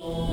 Oh.